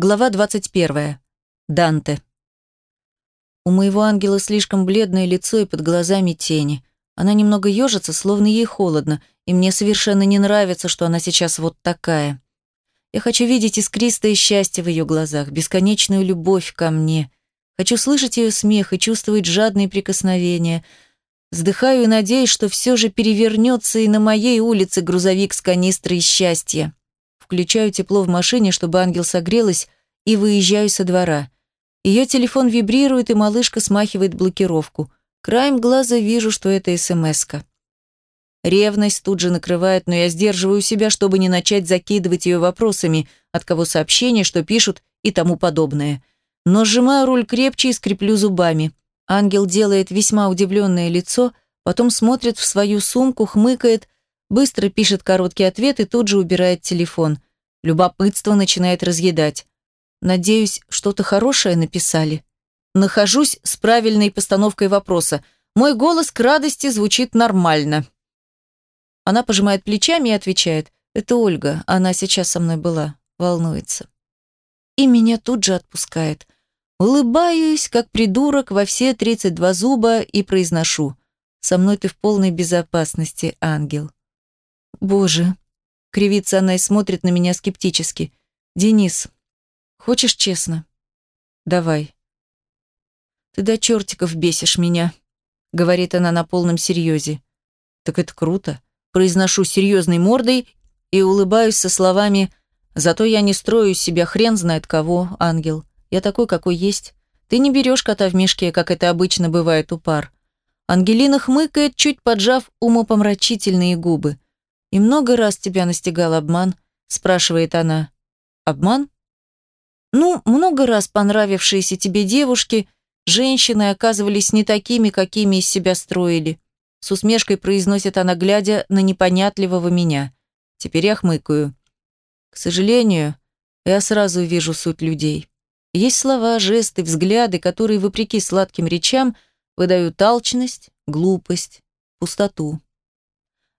Глава 21. Данте. У моего ангела слишком бледное лицо и под глазами тени. Она немного ежится, словно ей холодно, и мне совершенно не нравится, что она сейчас вот такая. Я хочу видеть искристое счастье в ее глазах, бесконечную любовь ко мне. Хочу слышать ее смех и чувствовать жадные прикосновения. Вздыхаю и надеюсь, что все же перевернется и на моей улице грузовик с канистрой счастья включаю тепло в машине, чтобы ангел согрелась, и выезжаю со двора. Ее телефон вибрирует, и малышка смахивает блокировку. Краем глаза вижу, что это СМС-ка. Ревность тут же накрывает, но я сдерживаю себя, чтобы не начать закидывать ее вопросами, от кого сообщения, что пишут и тому подобное. Но сжимаю руль крепче и скреплю зубами. Ангел делает весьма удивленное лицо, потом смотрит в свою сумку, хмыкает, Быстро пишет короткий ответ и тут же убирает телефон. Любопытство начинает разъедать. Надеюсь, что-то хорошее написали. Нахожусь с правильной постановкой вопроса. Мой голос к радости звучит нормально. Она пожимает плечами и отвечает. Это Ольга, она сейчас со мной была, волнуется. И меня тут же отпускает. Улыбаюсь, как придурок, во все 32 зуба и произношу. Со мной ты в полной безопасности, ангел. Боже. Кривится она и смотрит на меня скептически. Денис, хочешь честно? Давай. Ты до чертиков бесишь меня, говорит она на полном серьезе. Так это круто. Произношу серьезной мордой и улыбаюсь со словами «Зато я не строю из себя хрен знает кого, ангел. Я такой, какой есть. Ты не берешь кота в мешке, как это обычно бывает у пар». Ангелина хмыкает, чуть поджав умопомрачительные губы. «И много раз тебя настигал обман?» – спрашивает она. «Обман?» «Ну, много раз понравившиеся тебе девушки, женщины оказывались не такими, какими из себя строили». С усмешкой произносит она, глядя на непонятливого меня. Теперь я хмыкаю. К сожалению, я сразу вижу суть людей. Есть слова, жесты, взгляды, которые, вопреки сладким речам, выдают алчность, глупость, пустоту.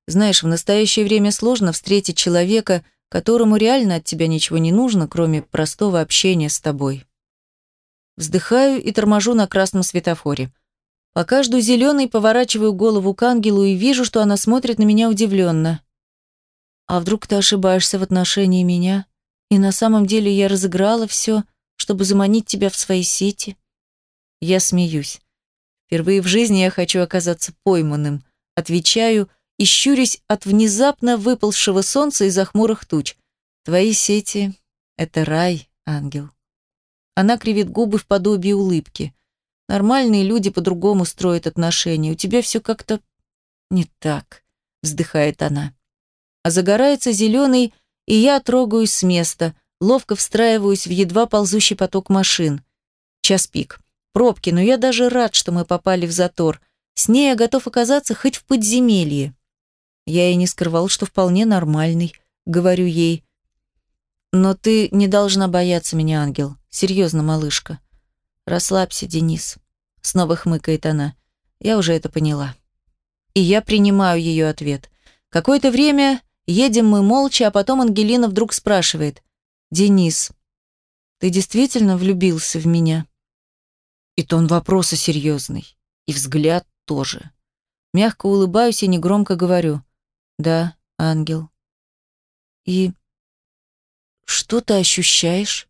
Знаешь, в настоящее время сложно встретить человека, которому реально от тебя ничего не нужно, кроме простого общения с тобой. Вздыхаю и торможу на красном светофоре. Пока жду зеленый, поворачиваю голову к ангелу и вижу, что она смотрит на меня удивленно. А вдруг ты ошибаешься в отношении меня, и на самом деле я разыграла все, чтобы заманить тебя в свои сети? Я смеюсь. Впервые в жизни я хочу оказаться пойманным. Отвечаю, и щурясь от внезапно выползшего солнца из-за хмурых туч. «Твои сети — это рай, ангел». Она кривит губы в подобии улыбки. «Нормальные люди по-другому строят отношения. У тебя все как-то не так», — вздыхает она. А загорается зеленый, и я трогаюсь с места, ловко встраиваюсь в едва ползущий поток машин. Час пик. Пробки, но я даже рад, что мы попали в затор. С ней я готов оказаться хоть в подземелье. Я и не скрывал, что вполне нормальный, говорю ей. Но ты не должна бояться меня, ангел. Серьезно, малышка. Расслабься, Денис. Снова хмыкает она. Я уже это поняла. И я принимаю ее ответ. Какое-то время едем мы молча, а потом Ангелина вдруг спрашивает. «Денис, ты действительно влюбился в меня?» И тон вопроса серьезный. И взгляд тоже. Мягко улыбаюсь и негромко говорю. Да, ангел. И что ты ощущаешь?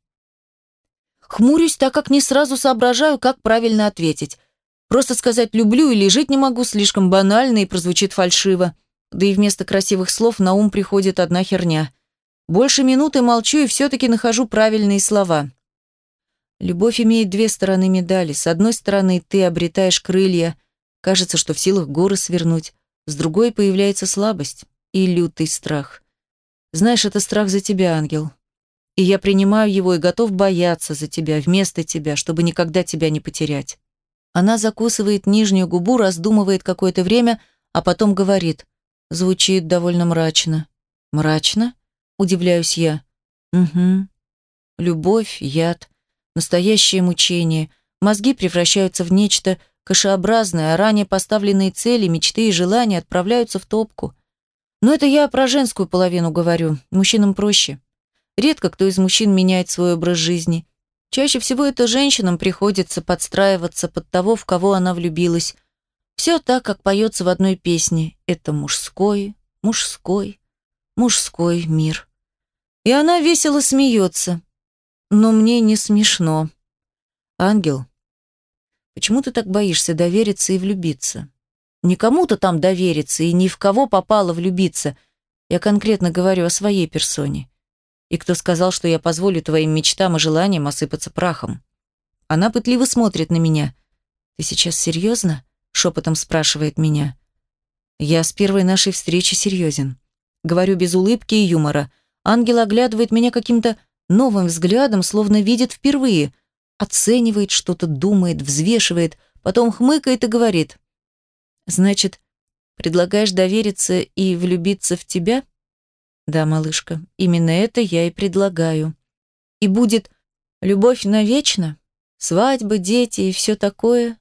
Хмурюсь, так как не сразу соображаю, как правильно ответить. Просто сказать «люблю» или «жить не могу» слишком банально и прозвучит фальшиво. Да и вместо красивых слов на ум приходит одна херня. Больше минуты молчу и все-таки нахожу правильные слова. Любовь имеет две стороны медали. С одной стороны, ты обретаешь крылья, кажется, что в силах горы свернуть. С другой появляется слабость и лютый страх. Знаешь, это страх за тебя, ангел. И я принимаю его и готов бояться за тебя, вместо тебя, чтобы никогда тебя не потерять. Она закусывает нижнюю губу, раздумывает какое-то время, а потом говорит. Звучит довольно мрачно. Мрачно? Удивляюсь я. Угу. Любовь, яд, настоящее мучение. Мозги превращаются в нечто кашеобразное, а ранее поставленные цели, мечты и желания отправляются в топку. Но это я про женскую половину говорю, мужчинам проще. Редко кто из мужчин меняет свой образ жизни. Чаще всего это женщинам приходится подстраиваться под того, в кого она влюбилась. Все так, как поется в одной песне. Это мужской, мужской, мужской мир. И она весело смеется. Но мне не смешно. Ангел, почему ты так боишься довериться и влюбиться? Не кому-то там довериться и ни в кого попало влюбиться. Я конкретно говорю о своей персоне. И кто сказал, что я позволю твоим мечтам и желаниям осыпаться прахом? Она пытливо смотрит на меня. «Ты сейчас серьезно?» — шепотом спрашивает меня. Я с первой нашей встречи серьезен. Говорю без улыбки и юмора. Ангел оглядывает меня каким-то новым взглядом, словно видит впервые. Оценивает что-то, думает, взвешивает, потом хмыкает и говорит. Значит, предлагаешь довериться и влюбиться в тебя? Да, малышка, именно это я и предлагаю. И будет любовь навечно? Свадьбы, дети и все такое?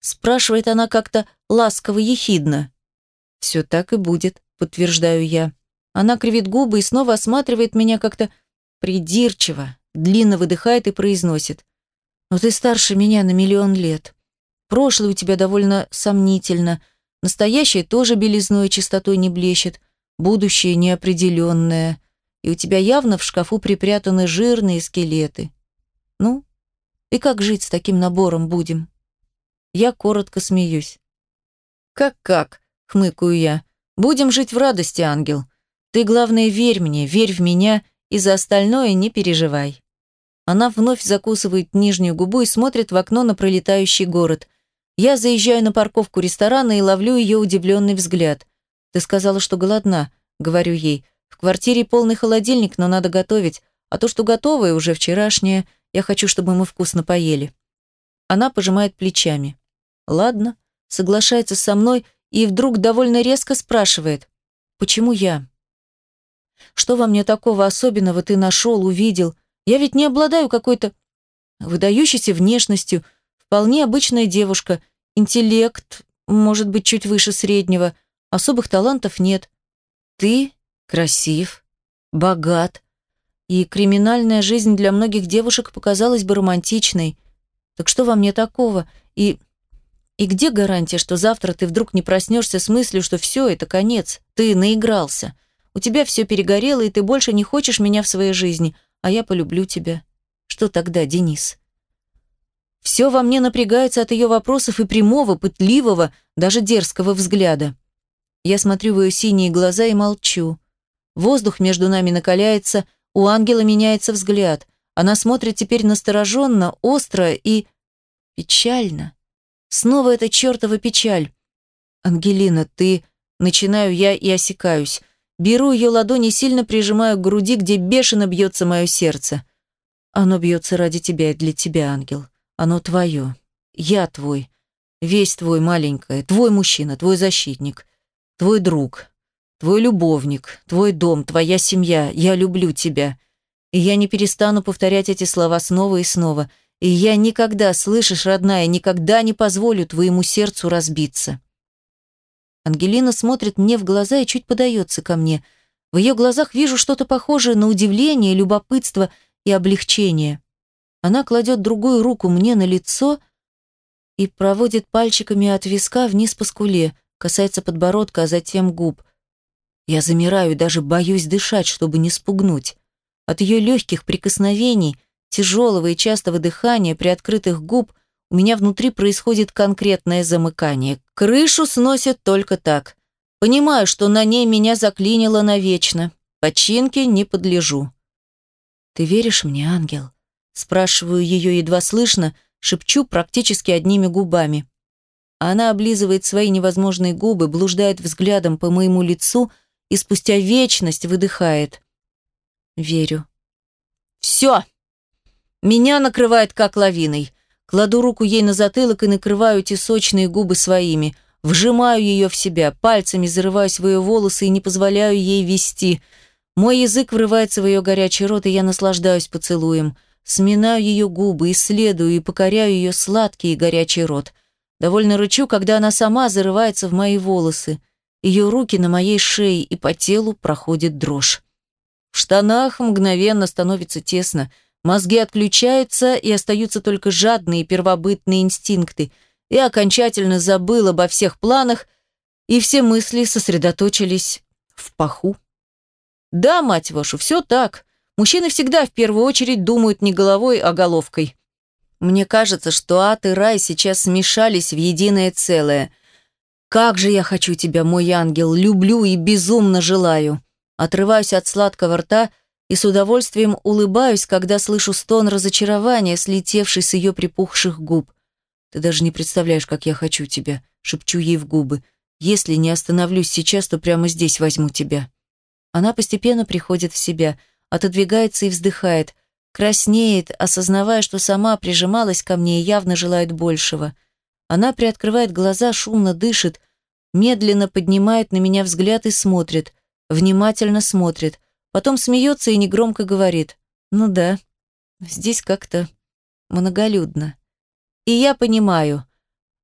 Спрашивает она как-то ласково-ехидно. Все так и будет, подтверждаю я. Она кривит губы и снова осматривает меня как-то придирчиво, длинно выдыхает и произносит. «Но ты старше меня на миллион лет. Прошлое у тебя довольно сомнительно, Настоящее тоже белизной и чистотой не блещет, будущее неопределенное, и у тебя явно в шкафу припрятаны жирные скелеты. Ну, и как жить с таким набором будем? Я коротко смеюсь. «Как-как?» — хмыкаю я. «Будем жить в радости, ангел. Ты, главное, верь мне, верь в меня, и за остальное не переживай». Она вновь закусывает нижнюю губу и смотрит в окно на пролетающий город. Я заезжаю на парковку ресторана и ловлю ее удивленный взгляд. «Ты сказала, что голодна», — говорю ей. «В квартире полный холодильник, но надо готовить, а то, что готовое, уже вчерашнее. Я хочу, чтобы мы вкусно поели». Она пожимает плечами. «Ладно», соглашается со мной и вдруг довольно резко спрашивает. «Почему я?» «Что во мне такого особенного ты нашел, увидел? Я ведь не обладаю какой-то выдающейся внешностью, Вполне обычная девушка, интеллект, может быть, чуть выше среднего, особых талантов нет. Ты красив, богат, и криминальная жизнь для многих девушек показалась бы романтичной. Так что во мне такого? И... И где гарантия, что завтра ты вдруг не проснешься с мыслью, что все, это конец, ты наигрался? У тебя все перегорело, и ты больше не хочешь меня в своей жизни, а я полюблю тебя. Что тогда, Денис? Все во мне напрягается от ее вопросов и прямого, пытливого, даже дерзкого взгляда. Я смотрю в ее синие глаза и молчу. Воздух между нами накаляется, у ангела меняется взгляд. Она смотрит теперь настороженно, остро и... печально. Снова эта чертова печаль. «Ангелина, ты...» Начинаю я и осекаюсь. Беру ее ладони сильно прижимаю к груди, где бешено бьется мое сердце. Оно бьется ради тебя и для тебя, ангел. Оно твое. Я твой. Весь твой, маленькая. Твой мужчина, твой защитник. Твой друг. Твой любовник. Твой дом, твоя семья. Я люблю тебя. И я не перестану повторять эти слова снова и снова. И я никогда, слышишь, родная, никогда не позволю твоему сердцу разбиться. Ангелина смотрит мне в глаза и чуть подается ко мне. В ее глазах вижу что-то похожее на удивление, любопытство и облегчение. Она кладет другую руку мне на лицо и проводит пальчиками от виска вниз по скуле, касается подбородка, а затем губ. Я замираю даже боюсь дышать, чтобы не спугнуть. От ее легких прикосновений, тяжелого и частого дыхания, приоткрытых губ, у меня внутри происходит конкретное замыкание. Крышу сносят только так. Понимаю, что на ней меня заклинило навечно. Починке не подлежу. «Ты веришь мне, ангел?» Спрашиваю ее едва слышно, шепчу практически одними губами. Она облизывает свои невозможные губы, блуждает взглядом по моему лицу и спустя вечность выдыхает. Верю. Все! Меня накрывает как лавиной. Кладу руку ей на затылок и накрываю эти сочные губы своими. Вжимаю ее в себя, пальцами зарываюсь в ее волосы и не позволяю ей вести. Мой язык врывается в ее горячий рот, и я наслаждаюсь поцелуем. Сминаю ее губы, исследую и покоряю ее сладкий и горячий рот. Довольно рычу, когда она сама зарывается в мои волосы. Ее руки на моей шее, и по телу проходит дрожь. В штанах мгновенно становится тесно. Мозги отключаются, и остаются только жадные первобытные инстинкты. Я окончательно забыл обо всех планах, и все мысли сосредоточились в паху. Да, мать вашу, все так. Мужчины всегда в первую очередь думают не головой, а головкой. Мне кажется, что ад и рай сейчас смешались в единое целое. Как же я хочу тебя, мой ангел, люблю и безумно желаю. Отрываюсь от сладкого рта и с удовольствием улыбаюсь, когда слышу стон разочарования, слетевший с ее припухших губ. «Ты даже не представляешь, как я хочу тебя», — шепчу ей в губы. «Если не остановлюсь сейчас, то прямо здесь возьму тебя». Она постепенно приходит в себя, отодвигается и вздыхает, краснеет, осознавая, что сама прижималась ко мне и явно желает большего. Она приоткрывает глаза, шумно дышит, медленно поднимает на меня взгляд и смотрит, внимательно смотрит, потом смеется и негромко говорит «Ну да, здесь как-то многолюдно». И я понимаю,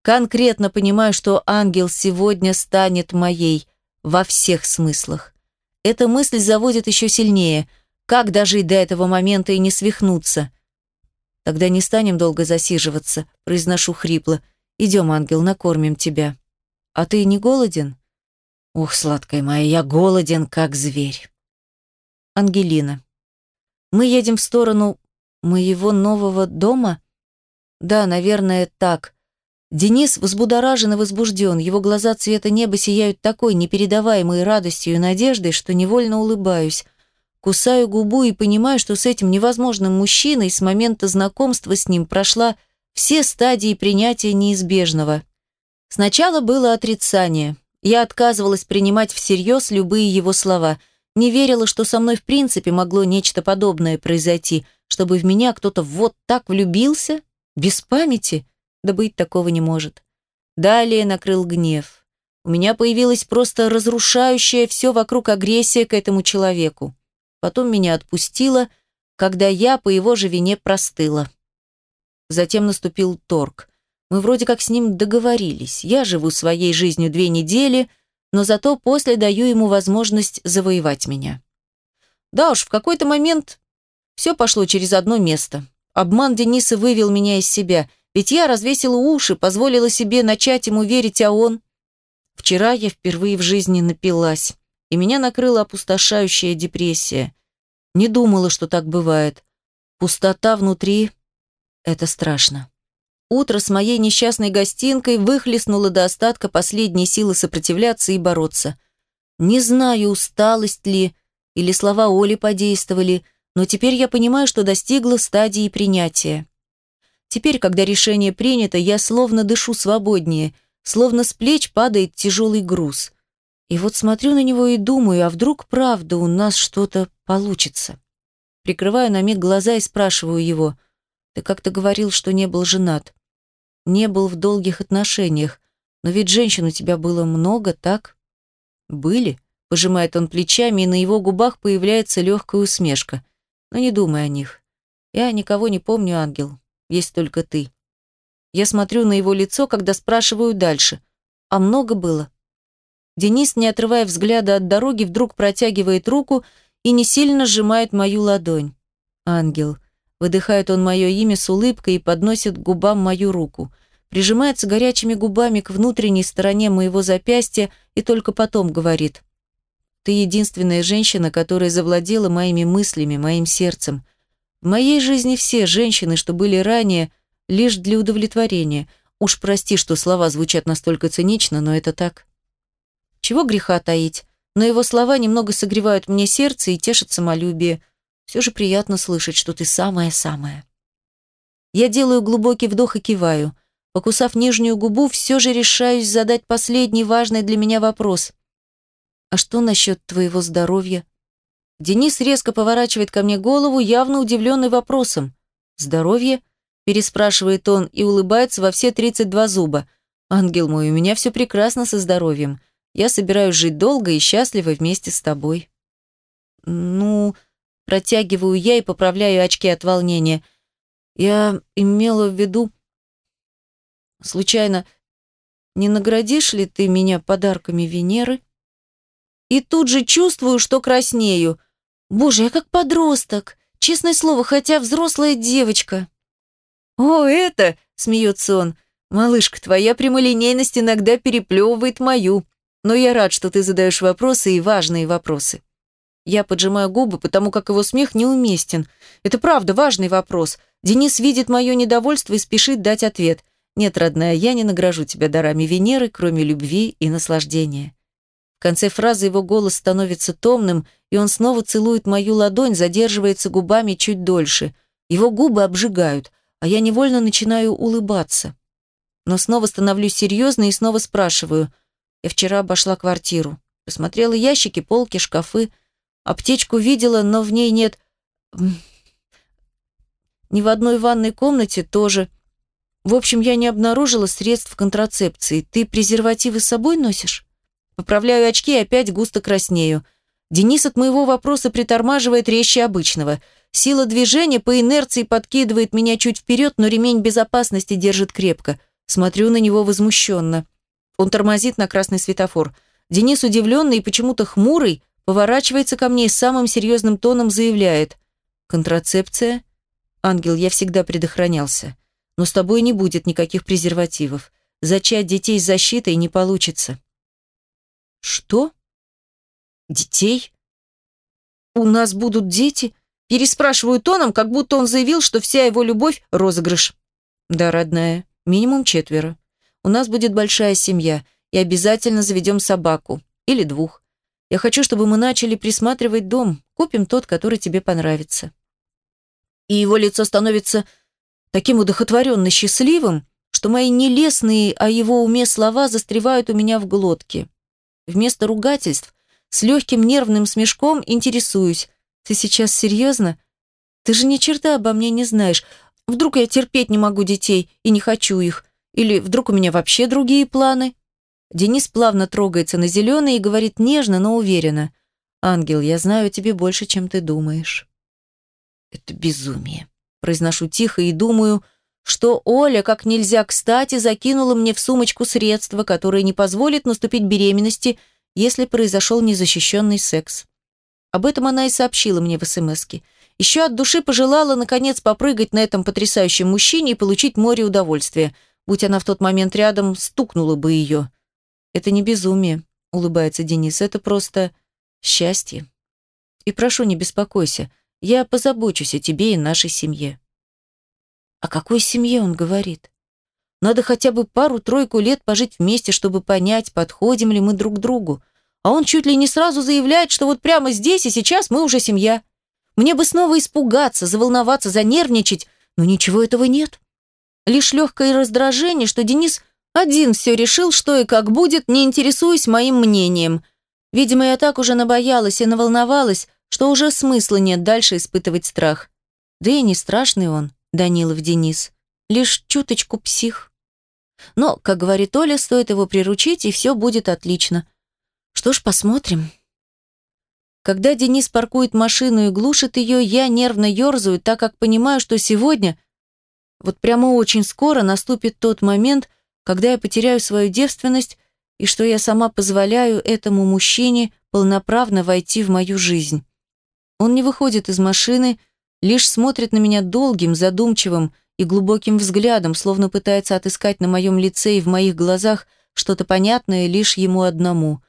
конкретно понимаю, что ангел сегодня станет моей во всех смыслах. Эта мысль заводит еще сильнее. Как дожить до этого момента и не свихнуться? Тогда не станем долго засиживаться, произношу хрипло. Идем, ангел, накормим тебя. А ты не голоден? Ух, сладкая моя, я голоден, как зверь. Ангелина. Мы едем в сторону моего нового дома? Да, наверное, так. Денис взбудоражен и возбужден, его глаза цвета неба сияют такой непередаваемой радостью и надеждой, что невольно улыбаюсь. Кусаю губу и понимаю, что с этим невозможным мужчиной с момента знакомства с ним прошла все стадии принятия неизбежного. Сначала было отрицание. Я отказывалась принимать всерьез любые его слова, не верила, что со мной в принципе могло нечто подобное произойти, чтобы в меня кто-то вот так влюбился, без памяти – да быть такого не может. Далее накрыл гнев. У меня появилась просто разрушающая все вокруг агрессия к этому человеку. Потом меня отпустило, когда я по его же вине простыла. Затем наступил торг. Мы вроде как с ним договорились. Я живу своей жизнью две недели, но зато после даю ему возможность завоевать меня. Да уж, в какой-то момент все пошло через одно место. Обман Дениса вывел меня из себя, ведь я развесила уши, позволила себе начать ему верить, а он... Вчера я впервые в жизни напилась, и меня накрыла опустошающая депрессия. Не думала, что так бывает. Пустота внутри — это страшно. Утро с моей несчастной гостинкой выхлестнуло до остатка последней силы сопротивляться и бороться. Не знаю, усталость ли, или слова Оли подействовали, но теперь я понимаю, что достигла стадии принятия. Теперь, когда решение принято, я словно дышу свободнее, словно с плеч падает тяжелый груз. И вот смотрю на него и думаю, а вдруг правда у нас что-то получится. Прикрываю на миг глаза и спрашиваю его, «Ты как-то говорил, что не был женат. Не был в долгих отношениях, но ведь женщин у тебя было много, так?» «Были», — пожимает он плечами, и на его губах появляется легкая усмешка. «Но не думай о них. Я никого не помню, ангел есть только ты. Я смотрю на его лицо, когда спрашиваю дальше. А много было? Денис, не отрывая взгляда от дороги, вдруг протягивает руку и не сильно сжимает мою ладонь. Ангел. Выдыхает он мое имя с улыбкой и подносит к губам мою руку. Прижимается горячими губами к внутренней стороне моего запястья и только потом говорит. Ты единственная женщина, которая завладела моими мыслями, моим сердцем. В моей жизни все женщины, что были ранее, лишь для удовлетворения. Уж прости, что слова звучат настолько цинично, но это так. Чего греха таить? Но его слова немного согревают мне сердце и тешат самолюбие. Все же приятно слышать, что ты самая-самая. Я делаю глубокий вдох и киваю. Покусав нижнюю губу, все же решаюсь задать последний важный для меня вопрос. «А что насчет твоего здоровья?» Денис резко поворачивает ко мне голову, явно удивленный вопросом. «Здоровье?» – переспрашивает он и улыбается во все 32 зуба. «Ангел мой, у меня все прекрасно со здоровьем. Я собираюсь жить долго и счастливо вместе с тобой». «Ну...» – протягиваю я и поправляю очки от волнения. «Я имела в виду...» «Случайно, не наградишь ли ты меня подарками Венеры?» И тут же чувствую, что краснею – Боже, я как подросток. Честное слово, хотя взрослая девочка. О, это, смеется он, малышка, твоя прямолинейность иногда переплевывает мою. Но я рад, что ты задаешь вопросы и важные вопросы. Я поджимаю губы, потому как его смех неуместен. Это правда важный вопрос. Денис видит мое недовольство и спешит дать ответ. Нет, родная, я не награжу тебя дарами Венеры, кроме любви и наслаждения. В конце фразы его голос становится томным, и он снова целует мою ладонь, задерживается губами чуть дольше. Его губы обжигают, а я невольно начинаю улыбаться. Но снова становлюсь серьезной и снова спрашиваю. Я вчера обошла квартиру. Посмотрела ящики, полки, шкафы. Аптечку видела, но в ней нет... Ни в одной ванной комнате тоже. В общем, я не обнаружила средств контрацепции. Ты презервативы с собой носишь? Поправляю очки и опять густо краснею. Денис от моего вопроса притормаживает резче обычного. Сила движения по инерции подкидывает меня чуть вперед, но ремень безопасности держит крепко. Смотрю на него возмущенно. Он тормозит на красный светофор. Денис, удивленный и почему-то хмурый, поворачивается ко мне и самым серьезным тоном заявляет. «Контрацепция? Ангел, я всегда предохранялся. Но с тобой не будет никаких презервативов. Зачать детей с защитой не получится». «Что? Детей? У нас будут дети?» Переспрашиваю тоном, как будто он заявил, что вся его любовь – розыгрыш. «Да, родная, минимум четверо. У нас будет большая семья, и обязательно заведем собаку. Или двух. Я хочу, чтобы мы начали присматривать дом. Купим тот, который тебе понравится». И его лицо становится таким удохотворенно счастливым, что мои нелестные о его уме слова застревают у меня в глотке. Вместо ругательств, с легким нервным смешком интересуюсь. «Ты сейчас серьезно? Ты же ни черта обо мне не знаешь. Вдруг я терпеть не могу детей и не хочу их? Или вдруг у меня вообще другие планы?» Денис плавно трогается на зеленый и говорит нежно, но уверенно. «Ангел, я знаю тебе больше, чем ты думаешь». «Это безумие», – произношу тихо и думаю, что Оля как нельзя кстати закинула мне в сумочку средства, которые не позволят наступить беременности, если произошел незащищенный секс. Об этом она и сообщила мне в СМСке. Еще от души пожелала, наконец, попрыгать на этом потрясающем мужчине и получить море удовольствия. Будь она в тот момент рядом, стукнула бы ее. Это не безумие, улыбается Денис, это просто счастье. И прошу, не беспокойся, я позабочусь о тебе и нашей семье. О какой семье он говорит? Надо хотя бы пару-тройку лет пожить вместе, чтобы понять, подходим ли мы друг к другу. А он чуть ли не сразу заявляет, что вот прямо здесь и сейчас мы уже семья. Мне бы снова испугаться, заволноваться, занервничать, но ничего этого нет. Лишь легкое раздражение, что Денис один все решил, что и как будет, не интересуясь моим мнением. Видимо, я так уже набоялась и наволновалась, что уже смысла нет дальше испытывать страх. Да и не страшный он, Данилов Денис. Лишь чуточку псих. Но, как говорит Оля, стоит его приручить, и все будет отлично. Что ж, посмотрим. Когда Денис паркует машину и глушит ее, я нервно ерзаю, так как понимаю, что сегодня, вот прямо очень скоро, наступит тот момент, когда я потеряю свою девственность и что я сама позволяю этому мужчине полноправно войти в мою жизнь. Он не выходит из машины, лишь смотрит на меня долгим, задумчивым и глубоким взглядом, словно пытается отыскать на моем лице и в моих глазах что-то понятное лишь ему одному.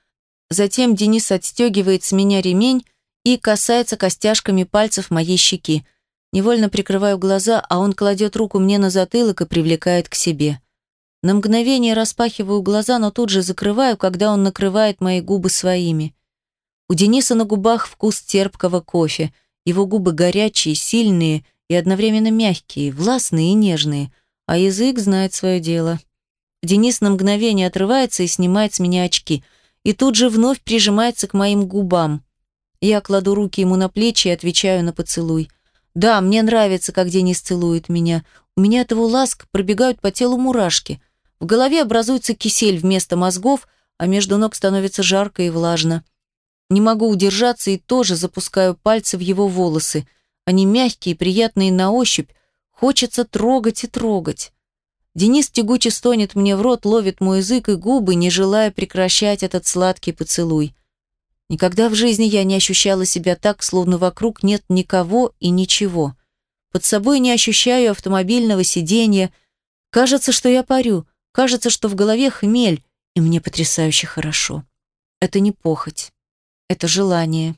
Затем Денис отстегивает с меня ремень и касается костяшками пальцев моей щеки. Невольно прикрываю глаза, а он кладет руку мне на затылок и привлекает к себе. На мгновение распахиваю глаза, но тут же закрываю, когда он накрывает мои губы своими. У Дениса на губах вкус терпкого кофе. Его губы горячие, сильные и одновременно мягкие, властные и нежные, а язык знает свое дело. Денис на мгновение отрывается и снимает с меня очки, и тут же вновь прижимается к моим губам. Я кладу руки ему на плечи и отвечаю на поцелуй. Да, мне нравится, как Денис целует меня. У меня от его ласк пробегают по телу мурашки. В голове образуется кисель вместо мозгов, а между ног становится жарко и влажно. Не могу удержаться и тоже запускаю пальцы в его волосы. Они мягкие, приятные на ощупь. Хочется трогать и трогать. Денис тягуче стонет мне в рот, ловит мой язык и губы, не желая прекращать этот сладкий поцелуй. Никогда в жизни я не ощущала себя так, словно вокруг нет никого и ничего. Под собой не ощущаю автомобильного сиденья. Кажется, что я парю. Кажется, что в голове хмель, и мне потрясающе хорошо. Это не похоть. Это желание.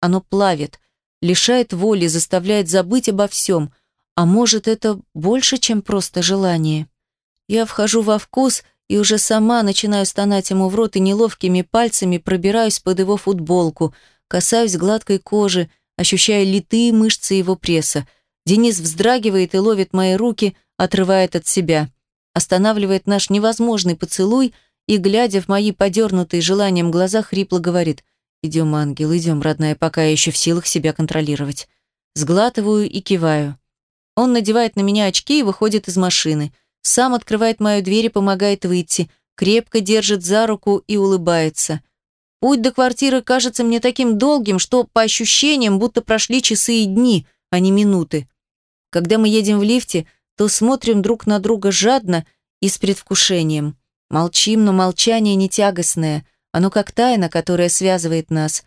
Оно плавит, лишает воли, заставляет забыть обо всем. А может, это больше, чем просто желание. Я вхожу во вкус и уже сама начинаю стонать ему в рот и неловкими пальцами пробираюсь под его футболку, касаюсь гладкой кожи, ощущая литые мышцы его пресса. Денис вздрагивает и ловит мои руки, отрывает от себя. Останавливает наш невозможный поцелуй и, глядя в мои подернутые желанием глаза, хрипло говорит «Идем, ангел, идем, родная, пока я еще в силах себя контролировать». Сглатываю и киваю. Он надевает на меня очки и выходит из машины – сам открывает мою дверь и помогает выйти, крепко держит за руку и улыбается. Путь до квартиры кажется мне таким долгим, что по ощущениям будто прошли часы и дни, а не минуты. Когда мы едем в лифте, то смотрим друг на друга жадно и с предвкушением. Молчим, но молчание не тягостное, оно как тайна, которая связывает нас.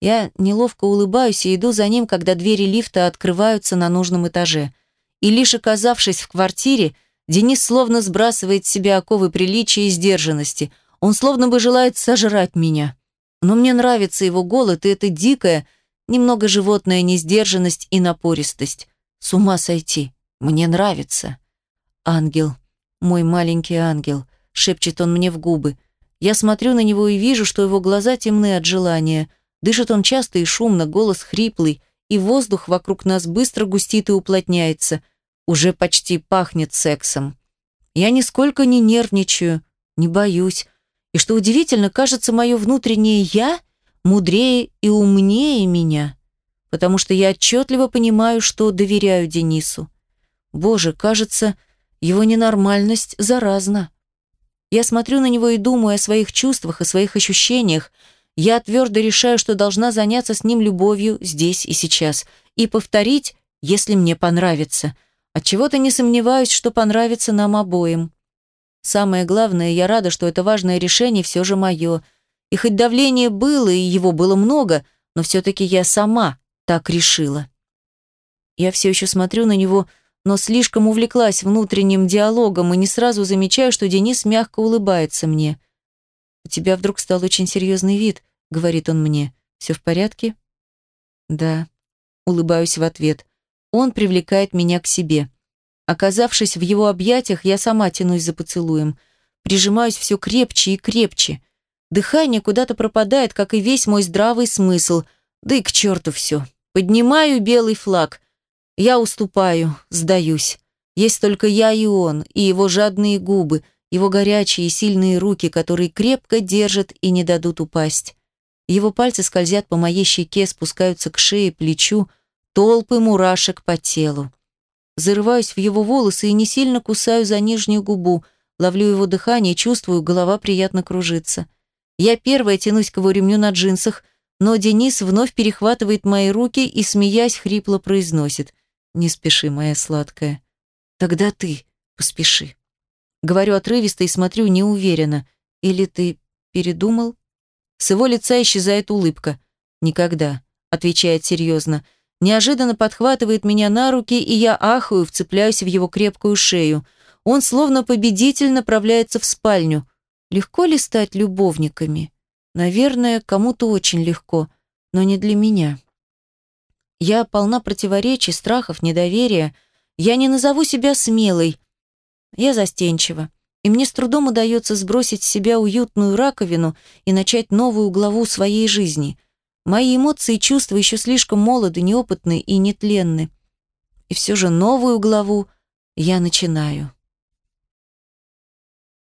Я неловко улыбаюсь и иду за ним, когда двери лифта открываются на нужном этаже. И лишь оказавшись в квартире, Денис словно сбрасывает с себя оковы приличия и сдержанности. Он словно бы желает сожрать меня. Но мне нравится его голод, и это дикая, немного животная несдержанность и напористость. С ума сойти. Мне нравится. Ангел. Мой маленький ангел. Шепчет он мне в губы. Я смотрю на него и вижу, что его глаза темны от желания. Дышит он часто и шумно, голос хриплый, и воздух вокруг нас быстро густит и уплотняется уже почти пахнет сексом. Я нисколько не нервничаю, не боюсь. И что удивительно, кажется, мое внутреннее «я» мудрее и умнее меня, потому что я отчетливо понимаю, что доверяю Денису. Боже, кажется, его ненормальность заразна. Я смотрю на него и думаю о своих чувствах, о своих ощущениях. Я твердо решаю, что должна заняться с ним любовью здесь и сейчас и повторить, если мне понравится – Отчего-то не сомневаюсь, что понравится нам обоим. Самое главное, я рада, что это важное решение все же мое. И хоть давление было, и его было много, но все-таки я сама так решила. Я все еще смотрю на него, но слишком увлеклась внутренним диалогом и не сразу замечаю, что Денис мягко улыбается мне. «У тебя вдруг стал очень серьезный вид», — говорит он мне. «Все в порядке?» «Да». Улыбаюсь в ответ. Он привлекает меня к себе. Оказавшись в его объятиях, я сама тянусь за поцелуем. Прижимаюсь все крепче и крепче. Дыхание куда-то пропадает, как и весь мой здравый смысл. Да и к черту все. Поднимаю белый флаг. Я уступаю, сдаюсь. Есть только я и он, и его жадные губы, его горячие и сильные руки, которые крепко держат и не дадут упасть. Его пальцы скользят по моей щеке, спускаются к шее, плечу, толпы мурашек по телу. Зарываюсь в его волосы и не сильно кусаю за нижнюю губу, ловлю его дыхание, чувствую, голова приятно кружится. Я первая тянусь к его ремню на джинсах, но Денис вновь перехватывает мои руки и, смеясь, хрипло произносит. «Не спеши, моя сладкая». «Тогда ты поспеши». Говорю отрывисто и смотрю неуверенно. «Или ты передумал?» С его лица исчезает улыбка. «Никогда», — отвечает серьезно неожиданно подхватывает меня на руки, и я ахаю, вцепляюсь в его крепкую шею. Он словно победитель направляется в спальню. Легко ли стать любовниками? Наверное, кому-то очень легко, но не для меня. Я полна противоречий, страхов, недоверия. Я не назову себя смелой. Я застенчива. И мне с трудом удается сбросить с себя уютную раковину и начать новую главу своей жизни – Мои эмоции и чувства еще слишком молоды, неопытны и нетленны. И все же новую главу я начинаю.